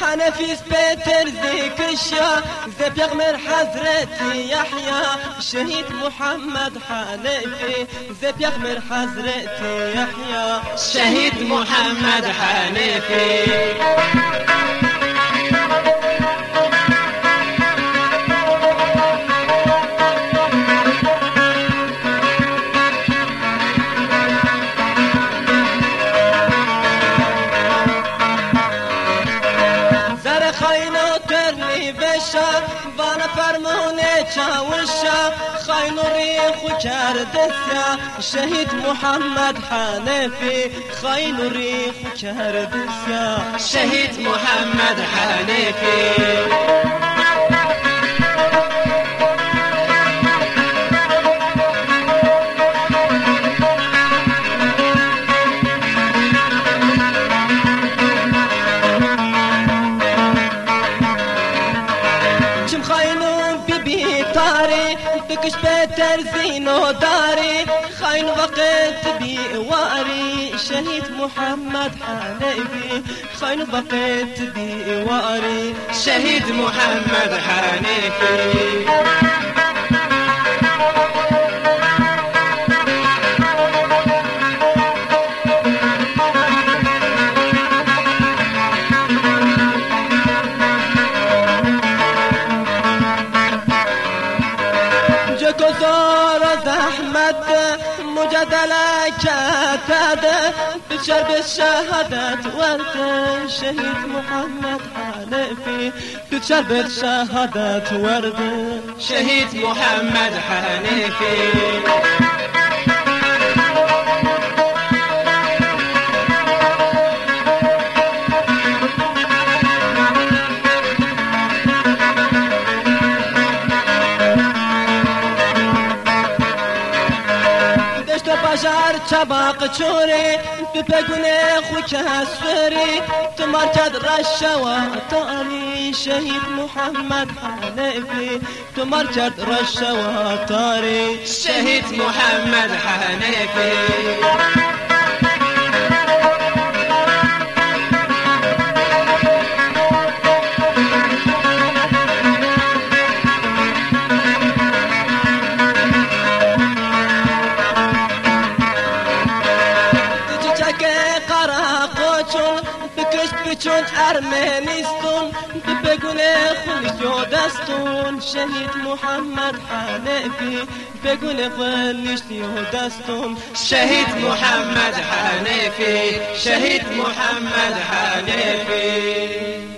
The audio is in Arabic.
حنفي سبيتر زيك الشا زي بيغمر حضرتي يحيى شهيد محمد حنفي. زي بيغمر حضرتي يحيى شهيد محمد حنفي. خاینو کرنی بشا بنا فرمونه چاوشا خاینو ری خو کردسیا شهید محمد حنفی. خاینو ری خو کردسیا شهید محمد حنفی. چم خاینو بی بی تاری تکش بهتر زینو داری. خاین وقت بی واری شهید محمد حنفی خاین وقت بی واری شهيد محمد حنفي جكو زور زحمت مجادلة كاتد بشرب الشهادة ورد شهيد محمد حنفي بشرب الشهادة ورد شهيد محمد حنفي بشر چباق چوری بپگونه خوک هسوری تو مرکز رشه و تاری شهید محمد حنفی تو مرکز رشه و تاری شهيد محمد حنفي فکر چون ارمنیستون به گونه خلی دستون شهید محمد حنفی به گونه خلیش دستون شهید محمد حنفی شهید محمد حنفی.